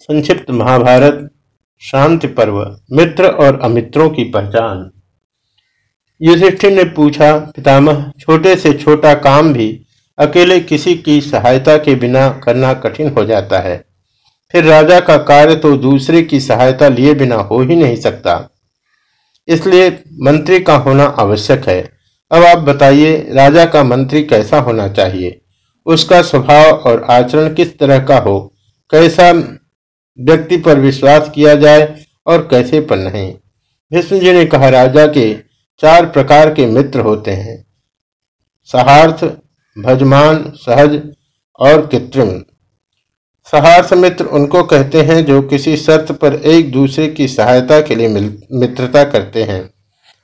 संक्षिप्त महाभारत, शांति पर्व, मित्र और अमित्रों की पहचान। युधिष्ठिर ने पूछा, पितामह, छोटे से छोटा काम भी अकेले किसी की सहायता के बिना करना कठिन हो जाता है। फिर राजा का कार्य तो दूसरे की सहायता लिए बिना हो ही नहीं सकता। इसलिए मंत्री का होना आवश्यक है। अब आप बताइए, राजा का मंत्री कैसा होना चाहिए? उसका स्वभाव और आचरण किस तरह का हो? कैसा व्यक्ति पर विश्वास किया जाए और कैसे पर नहीं। विष्णु जी ने कहा, राजा के चार प्रकार के मित्र होते हैं। सहार्थ, भजमान, सहज और कृत्रिम। सहार्थ मित्र उनको कहते हैं जो किसी शर्त पर एक दूसरे की सहायता के लिए मित्रता करते हैं।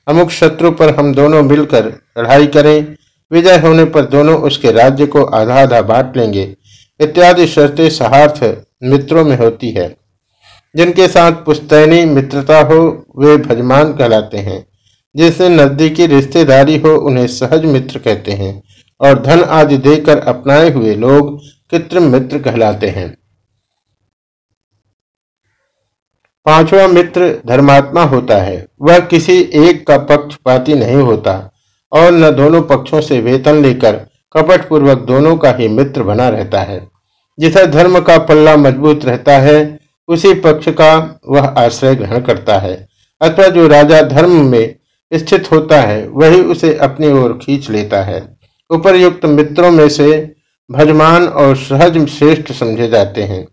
अमुक शत्रु पर हम दोनों मिलकर लड़ाई करें, विजय होने पर दोनों उसके राज्य को आधा आधा बांट लेंगे। इत्यादि शर्तें सहार्थ मित्रों में होती है। जिनके साथ पुस्तैनी मित्रता हो, वे भजमान कहलाते हैं। जिससे नजदीकी रिश्तेदारी हो, उन्हें सहज मित्र कहते हैं और धन आदि देकर अपनाए हुए लोग कृत्रिम मित्र कहलाते हैं। पांचवा मित्र धर्मात्मा होता है। वह किसी एक का पक्षपाती नहीं होता और न दोनों पक्षों से वेतन लेकर कपट पूर्वक दोनों का ही मित्र बना रहता है। जिसे धर्म का पल्ला मज़बूत रहता है, उसी पक्ष का वह आश्रय ग्रहण करता है। अथवा जो राजा धर्म में स्थित होता है, वही उसे अपनी ओर खींच लेता है। उपरयुक्त मित्रों में से भजमान और सहज श्रेष्ठ समझे जाते हैं।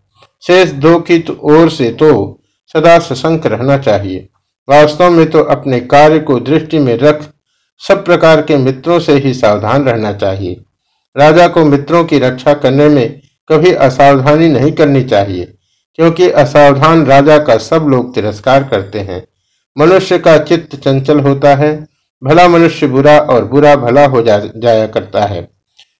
शेष दो की तो ओर से तो सदा सशंक रहना चाहिए। वास्तव में तो अपने कार्य को दृष्टि में रख सब प्रकार के मित्रों से ही सावधान रहना चाहिए। राजा को मित्रों की रक्षा करने में कभी असावधानी नहीं करनी चाहिए क्योंकि असावधान राजा का सब लोग तिरस्कार करते हैं। मनुष्य का चित्त चंचल होता है भला मनुष्य बुरा और बुरा भला हो जा, जाया करता है।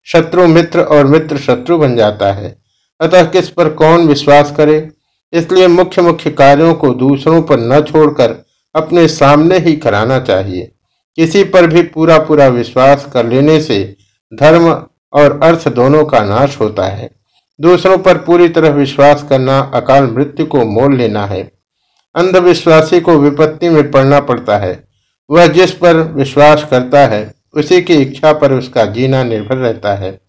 शत्रु मित्र और मित्र शत्रु बन जाता है। अतः किस पर कौन विश्वास करे? इसलिए मुख्य मुख्य कार्यों को दूसरों पर न छोड़कर अपने सामने ही कराना चाहिए। किसी पर भी पूरा पूरा विश्वास कर लेने से धर्म और अर्थ दोनों का नाश होता है। दूसरों पर पूरी तरह विश्वास करना अकाल मृत्यु को मोल लेना है। अंधविश्वासी को विपत्ति में पड़ना पड़ता है। वह जिस पर विश्वास करता है, उसी की इच्छा पर उसका जीना निर्भर रहता है।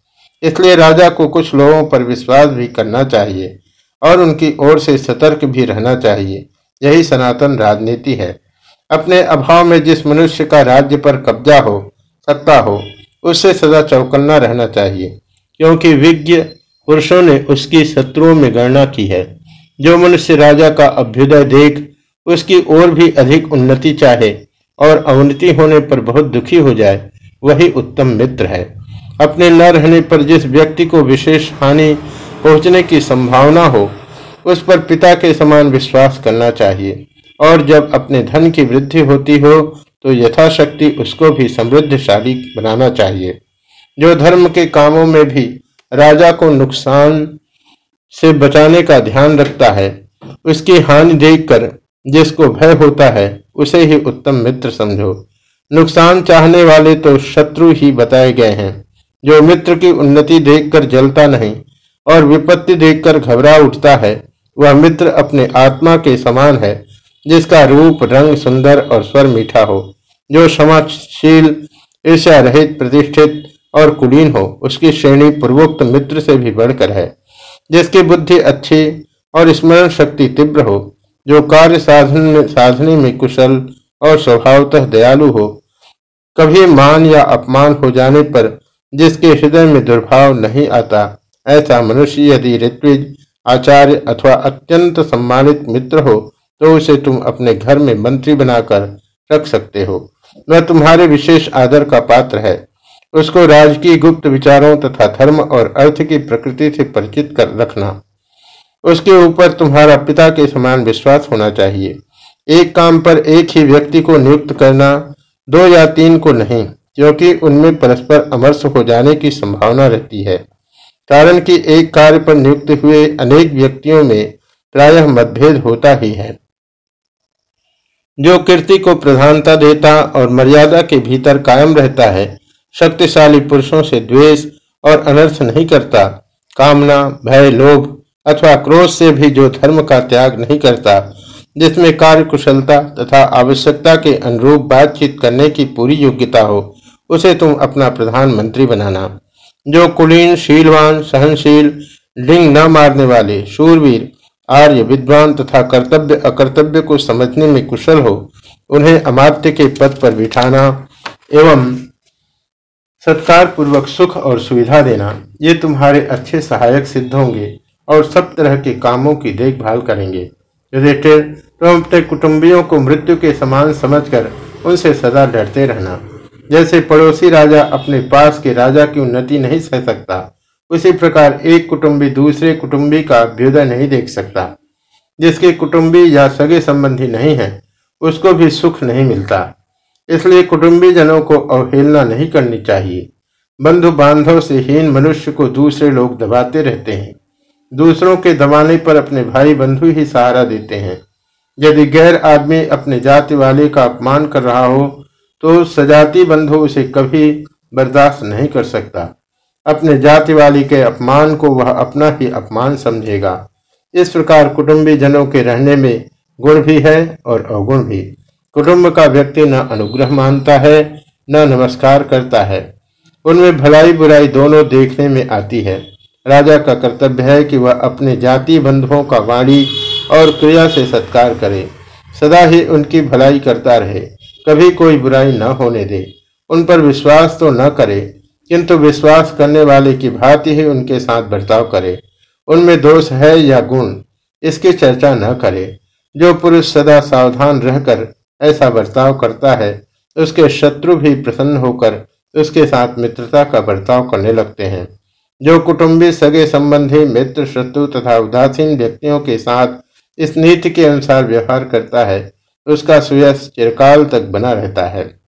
इसलिए राजा को कुछ लोगों पर विश्वास भी करना चाहिए और उनकी ओर से सतर्क भी रहना चाहिए। यही सनातन राजनीति है। अपने अभाव में जिस मनुष्य का राज्य पर कब्जा हो, सत्ता हो, उससे सदा चौकन्ना रहना चाहिए, क्योंकि विज्ञ पुरुषों ने उसकी शत्रुओं में गणना की है। जो मनुष्य राजा का अभ्युदय देख, उसकी ओर भी अधिक उन्नति चाहे और अवनति होने पर बहुत दुखी हो जाए, वही उत्तम मित्र है। अपने न रहने पर जिस व्यक्ति को विशेष हानि पहुँचने की संभावना हो, उस पर पिता के समान विश्वास करना चाहिए। और जब अपने धन की वृद्धि होती हो तो यथाशक्ति उसको भी समृद्धशाली बनाना चाहिए। जो धर्म के कामों में भी राजा को नुकसान से बचाने का ध्यान रखता है। उसकी हानि देखकर जिसको भय होता है, उसे ही उत्तम मित्र समझो। नुकसान चाहने वाले तो शत्रु ही बताए गए हैं, जो मित्र की उन्नति देखकर जलता नहीं और विपत्ति देखकर घबरा उठता है। वह मित्र अपने आत्मा के समान है, जिसका रूप, रंग, सुंदर और स्वर मीठा हो, जो क्षमाशील ईर्ष्या रहित प्रतिष्ठित और कुलीन हो, उसकी श्रेणी पूर्वोक्त मित्र से भी बढ़कर है, जिसकी बुद्धि अच्छी और स्मरण शक्ति तीव्र हो, जो कार्य साधन में साधने में कुशल और स्वभावतः दयालु हो, कभी मान या अपमान हो जाने पर जिसके हृदय में दुर्भाव नहीं आता, ऐसा मनुष्य यदि ऋत्विज, आचार्य अथवा अत्यंत सम्मानित मित्र हो तो उसे तुम अपने घर में मंत्री बनाकर रख सकते हो। वह तुम्हारे विशेष आदर का पात्र है। उसको राजकीय गुप्त विचारों तथा धर्म और अर्थ की प्रकृति से परिचित कर रखना। उसके ऊपर तुम्हारा पिता के समान विश्वास होना चाहिए। एक काम पर एक ही व्यक्ति को नियुक्त करना दो या तीन को नहीं, क्योंकि उनमें परस्पर अमरस हो जाने की संभावना रहती है। कारण कि एक कार्य पर नियुक्त हुए अनेक व्यक्तियों में प्रायः मतभेद होता ही है। जो कीर्ति को प्रधानता देता और मर्यादा के भीतर कायम रहता है शक्तिशाली पुरुषों से द्वेष और अनर्थ नहीं करता, कामना, भय, लोभ अथवा क्रोध से भी जो धर्म का त्याग नहीं करता, जिसमें कार्य कुशलता तथा आवश्यकता के अनुरूप बातचीत करने की पूरी योग्यता हो, उसे तुम अपना प्रधानमंत्री बनाना। जो कुलीन, शीलवान, सहनशील, लिंग न मारने वाले, शूरवीर, आर्य, विद्वान तथा कर्तव्य, अकर्तव्य को समझने में कुशल हो, उन्हें अमात्य के पद पर बिठाना एवं सत्कार पूर्वक सुख और सुविधा देना। ये तुम्हारे अच्छे सहायक सिद्ध होंगे और सब तरह के कामों की देखभाल करेंगे। युधिष्ठिर, तुम अपने कुटुंबियों को मृत्यु के समान समझकर उनसे सदा डरते रहना। जैसे पड़ोसी राजा अपने पास के राजा की उन्नति नहीं सह सकता, उसी प्रकार एक कुटुंबी दूसरे कुटुंबी का अभ्युदय नहीं देख सकता। जिसके कुटुंबी या सगे संबंधी नहीं है, उसको भी सुख नहीं मिलता। इसलिए कुटुंबी जनों को अवहेलना नहीं करनी चाहिए। बंधु बांधव से हीन मनुष्य को दूसरे लोग दबाते रहते हैं। दूसरों के दबाने पर अपने भाई बंधु ही सहारा देते हैं। यदि गैर आदमी अपने जाति वाले का अपमान कर रहा हो तो सजाति बंधु उसे कभी बर्दाश्त नहीं कर सकता। अपने जाति वाली के अपमान को वह अपना ही अपमान समझेगा। इस प्रकार कुटुंबी जनों के रहने में गुण भी है और अवगुण भी। कुटुंब का व्यक्ति न अनुग्रह मानता है, न नमस्कार करता है। उनमें भलाई बुराई दोनों देखने में आती है। राजा का कर्तव्य है कि वह अपने जाति बंधुओं का वाणी और क्रिया से सत्कार करे। सदा ही उनकी भलाई करता रहे। कभी कोई बुराई न होने दे। उन पर विश्वास तो न करे, किंतु विश्वास करने वाले की भांति ही उनके साथ बर्ताव करे। उनमें दोष है या गुण, इसकी चर्चा न करे। जो पुरुष सदा सावधान रहकर ऐसा बर्ताव करता है, उसके शत्रु भी प्रसन्न होकर उसके साथ मित्रता का बर्ताव करने लगते हैं। जो कुटुंबी सगे संबंधी मित्र, शत्रु तथा उदासीन व्यक्तियों के साथ इस नीति के अनुसार व्यवहार करता है, उसका सुयस चिरकाल तक बना रहता है।